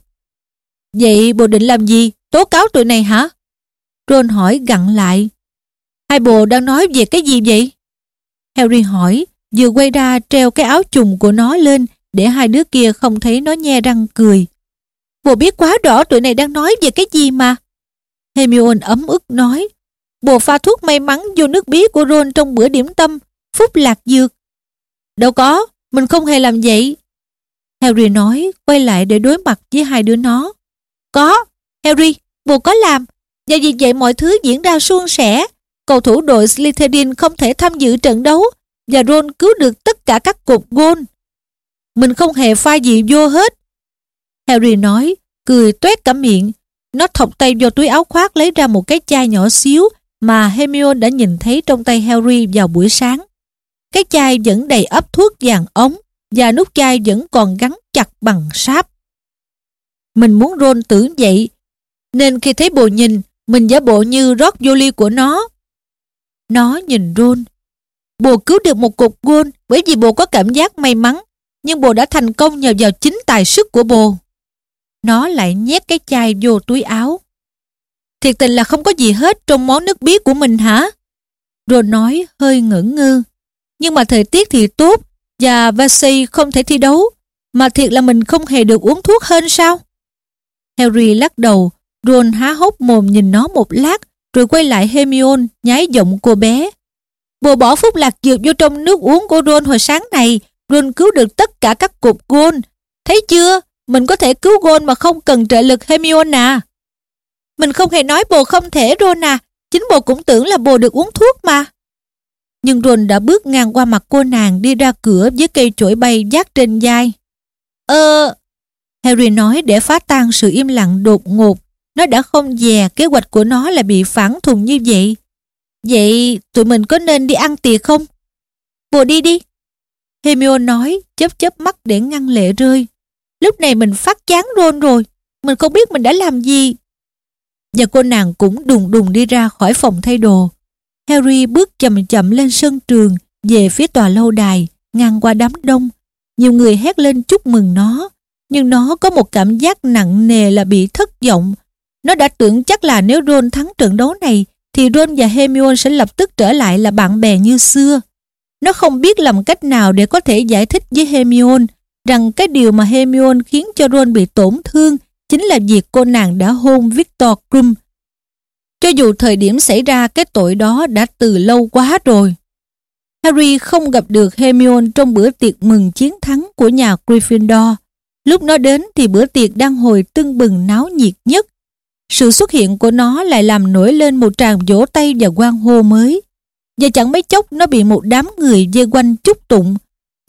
Vậy bồ định làm gì? Tố cáo tụi này hả? Ron hỏi gặn lại. Hai bồ đang nói về cái gì vậy? Harry hỏi, vừa quay ra treo cái áo trùng của nó lên để hai đứa kia không thấy nó nhe răng cười. Bồ biết quá rõ tụi này đang nói về cái gì mà. Hermione ấm ức nói, bồ pha thuốc may mắn vô nước bí của Ron trong bữa điểm tâm, phúc lạc dược. Đâu có, mình không hề làm vậy. Harry nói, quay lại để đối mặt với hai đứa nó. Có, Harry, bồ có làm, và vì vậy mọi thứ diễn ra suôn sẻ. Cầu thủ đội Slytherin không thể tham dự trận đấu và Ron cứu được tất cả các cục gôn. Mình không hề pha gì vô hết. Harry nói, cười tuét cả miệng. Nó thọc tay vô túi áo khoác lấy ra một cái chai nhỏ xíu mà Hermione đã nhìn thấy trong tay Harry vào buổi sáng. Cái chai vẫn đầy ấp thuốc vàng ống và nút chai vẫn còn gắn chặt bằng sáp. Mình muốn Ron tưởng vậy, nên khi thấy bồ nhìn, mình giả bộ như rót vô ly của nó. Nó nhìn Ron. Bồ cứu được một cục gôn bởi vì bồ có cảm giác may mắn, nhưng bồ đã thành công nhờ vào chính tài sức của bồ. Nó lại nhét cái chai vô túi áo. Thiệt tình là không có gì hết trong món nước bí của mình hả? Ron nói hơi ngưỡng ngơ. Nhưng mà thời tiết thì tốt và Vasey không thể thi đấu. Mà thiệt là mình không hề được uống thuốc hơn sao? Harry lắc đầu, Ron há hốc mồm nhìn nó một lát, rồi quay lại Hermione nhái giọng cô bé. Bồ bỏ phúc lạc dược vô trong nước uống của Ron hồi sáng này, Ron cứu được tất cả các cục gôn. Thấy chưa? Mình có thể cứu gôn mà không cần trợ lực Hermione à. Mình không hề nói bồ không thể Ron à, chính bồ cũng tưởng là bồ được uống thuốc mà. Nhưng Ron đã bước ngang qua mặt cô nàng đi ra cửa với cây chổi bay giác trên vai. Ờ... Harry nói để phá tan sự im lặng đột ngột. Nó đã không dè kế hoạch của nó là bị phản thùng như vậy. Vậy tụi mình có nên đi ăn tiệc không? Bồ đi đi. Hermione nói, chớp chớp mắt để ngăn lệ rơi. Lúc này mình phát chán rôn rồi. Mình không biết mình đã làm gì. Và cô nàng cũng đùng đùng đi ra khỏi phòng thay đồ. Harry bước chậm chậm lên sân trường, về phía tòa lâu đài, ngang qua đám đông. Nhiều người hét lên chúc mừng nó, nhưng nó có một cảm giác nặng nề là bị thất vọng. Nó đã tưởng chắc là nếu Ron thắng trận đấu này, thì Ron và Hermione sẽ lập tức trở lại là bạn bè như xưa. Nó không biết làm cách nào để có thể giải thích với Hermione rằng cái điều mà Hermione khiến cho Ron bị tổn thương chính là việc cô nàng đã hôn Victor Krum. Cho dù thời điểm xảy ra cái tội đó đã từ lâu quá rồi. Harry không gặp được Hermione trong bữa tiệc mừng chiến thắng của nhà Gryffindor. Lúc nó đến thì bữa tiệc đang hồi tưng bừng náo nhiệt nhất. Sự xuất hiện của nó lại làm nổi lên một tràng vỗ tay và quan hô mới. Và chẳng mấy chốc nó bị một đám người dây quanh chúc tụng.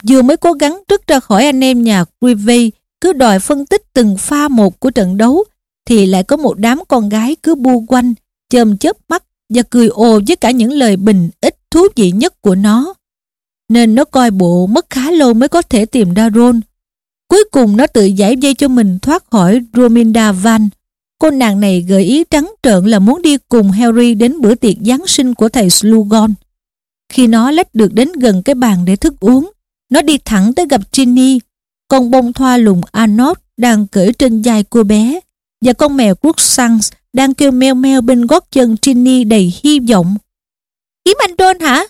Vừa mới cố gắng rứt ra khỏi anh em nhà Grivey cứ đòi phân tích từng pha một của trận đấu thì lại có một đám con gái cứ bu quanh, chơm chớp mắt và cười ồ với cả những lời bình ít thú vị nhất của nó. Nên nó coi bộ mất khá lâu mới có thể tìm ra Ron. Cuối cùng nó tự giải dây cho mình thoát khỏi Rominda Van. Cô nàng này gợi ý trắng trợn là muốn đi cùng Harry đến bữa tiệc Giáng sinh của thầy Slughorn. Khi nó lách được đến gần cái bàn để thức uống, nó đi thẳng tới gặp Ginny, con bông thoa lùng Arnott đang cởi trên vai cô bé và con mèo Crookshanks đang kêu meo meo bên gót chân Ginny đầy hy vọng. Kiếm anh Ron hả?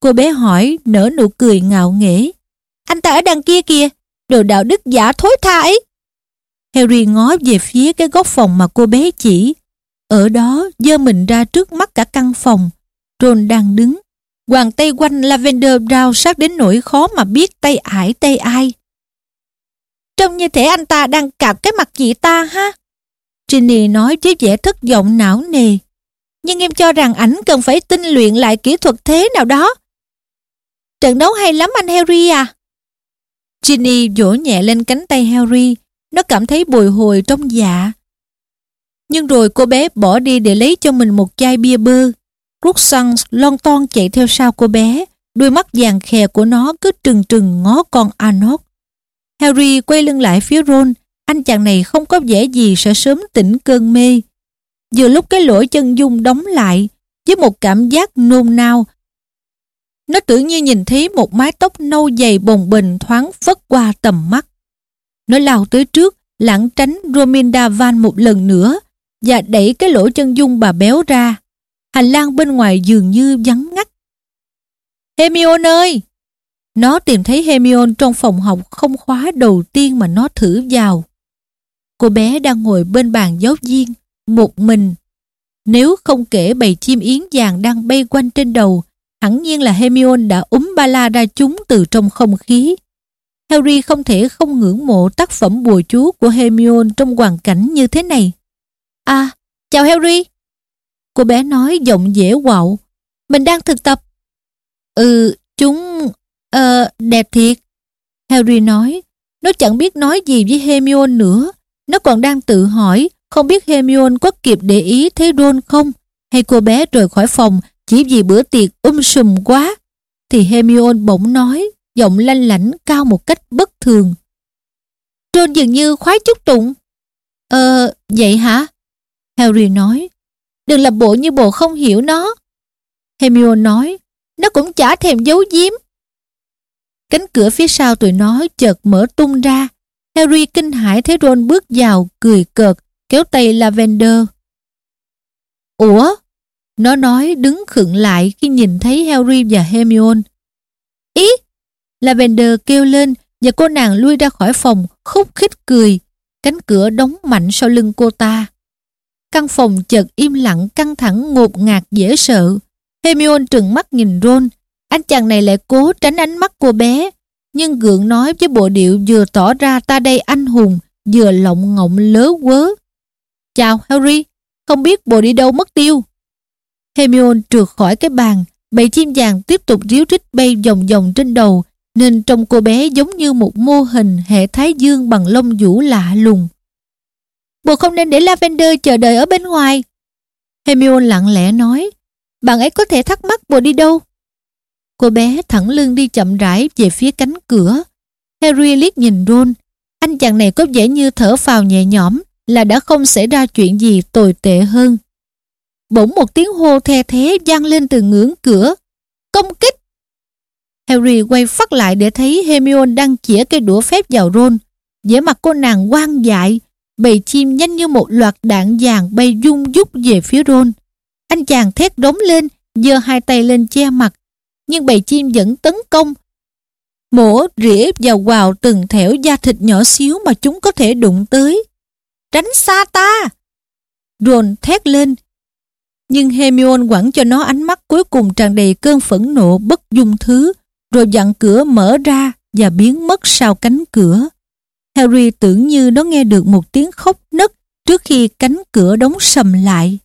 Cô bé hỏi nở nụ cười ngạo nghễ. Anh ta ở đằng kia kìa, đồ đạo đức giả thối tha ấy. Harry ngó về phía cái góc phòng mà cô bé chỉ. Ở đó dơ mình ra trước mắt cả căn phòng. Ron đang đứng. Hoàng tay quanh Lavender Brown sát đến nỗi khó mà biết tay ải, tay ai. Trông như thể anh ta đang cạp cái mặt chị ta ha. Ginny nói với vẻ thất vọng não nề. Nhưng em cho rằng ảnh cần phải tinh luyện lại kỹ thuật thế nào đó. Trận đấu hay lắm anh Harry à. Ginny vỗ nhẹ lên cánh tay Harry. Nó cảm thấy bồi hồi trong dạ. Nhưng rồi cô bé bỏ đi để lấy cho mình một chai bia bơ. Crookshanks lon ton chạy theo sau cô bé. Đôi mắt vàng khè của nó cứ trừng trừng ngó con Arnold. Harry quay lưng lại phía Ron. Anh chàng này không có vẻ gì sẽ sớm tỉnh cơn mê. Vừa lúc cái lỗ chân dung đóng lại, với một cảm giác nôn nao, nó tưởng như nhìn thấy một mái tóc nâu dày bồng bềnh thoáng phất qua tầm mắt. Nó lao tới trước, lãng tránh Rominda Van một lần nữa và đẩy cái lỗ chân dung bà béo ra. Hành lang bên ngoài dường như vắng ngắt. Hermione ơi! Nó tìm thấy Hermione trong phòng học không khóa đầu tiên mà nó thử vào. Cô bé đang ngồi bên bàn giáo viên, một mình. Nếu không kể bầy chim yến vàng đang bay quanh trên đầu, hẳn nhiên là Hermione đã úm ba la ra chúng từ trong không khí. Harry không thể không ngưỡng mộ tác phẩm bùa chú của Hermione trong hoàn cảnh như thế này. À, chào Harry. Cô bé nói giọng dễ quạo. Mình đang thực tập. Ừ, chúng... Ờ, uh, đẹp thiệt. Harry nói. Nó chẳng biết nói gì với Hermione nữa. Nó còn đang tự hỏi không biết Hermione có kịp để ý thấy Ron không? Hay cô bé rời khỏi phòng chỉ vì bữa tiệc um sùm quá? Thì Hermione bỗng nói giọng lanh lảnh cao một cách bất thường. Ron dường như khoái chút tụng. Ờ, vậy hả? Harry nói. Đừng làm bộ như bộ không hiểu nó. Hermione nói. Nó cũng chả thèm giấu giếm. Cánh cửa phía sau tụi nó chợt mở tung ra. Harry kinh hãi thấy Ron bước vào, cười cợt, kéo tay Lavender. Ủa? Nó nói đứng khựng lại khi nhìn thấy Harry và Hermione. Ý, Lavender kêu lên và cô nàng lui ra khỏi phòng khúc khích cười. Cánh cửa đóng mạnh sau lưng cô ta. Căn phòng chợt im lặng căng thẳng ngột ngạt dễ sợ. Hermione trừng mắt nhìn Ron. Anh chàng này lại cố tránh ánh mắt cô bé. Nhưng gượng nói với bộ điệu vừa tỏ ra ta đây anh hùng, vừa lộng ngọng lớ quớ. Chào Harry, không biết bộ đi đâu mất tiêu. Hermione trượt khỏi cái bàn, bầy chim vàng tiếp tục ríu rít bay vòng vòng trên đầu, nên trông cô bé giống như một mô hình hệ thái dương bằng lông vũ lạ lùng. Bộ không nên để Lavender chờ đợi ở bên ngoài. Hermione lặng lẽ nói, bạn ấy có thể thắc mắc bộ đi đâu. Cô bé thẳng lưng đi chậm rãi về phía cánh cửa. Harry liếc nhìn Ron. Anh chàng này có vẻ như thở phào nhẹ nhõm là đã không xảy ra chuyện gì tồi tệ hơn. Bỗng một tiếng hô the thế vang lên từ ngưỡng cửa. Công kích! Harry quay phát lại để thấy Hermione đang chĩa cây đũa phép vào Ron. vẻ mặt cô nàng quan dại, bầy chim nhanh như một loạt đạn vàng bay dung dút về phía Ron. Anh chàng thét đống lên, giơ hai tay lên che mặt, nhưng bầy chim vẫn tấn công. Mổ rỉa vào quào từng thẻo da thịt nhỏ xíu mà chúng có thể đụng tới. Tránh xa ta! Ron thét lên, nhưng Hermione quẳng cho nó ánh mắt cuối cùng tràn đầy cơn phẫn nộ bất dung thứ rồi dặn cửa mở ra và biến mất sau cánh cửa. Harry tưởng như nó nghe được một tiếng khóc nấc trước khi cánh cửa đóng sầm lại.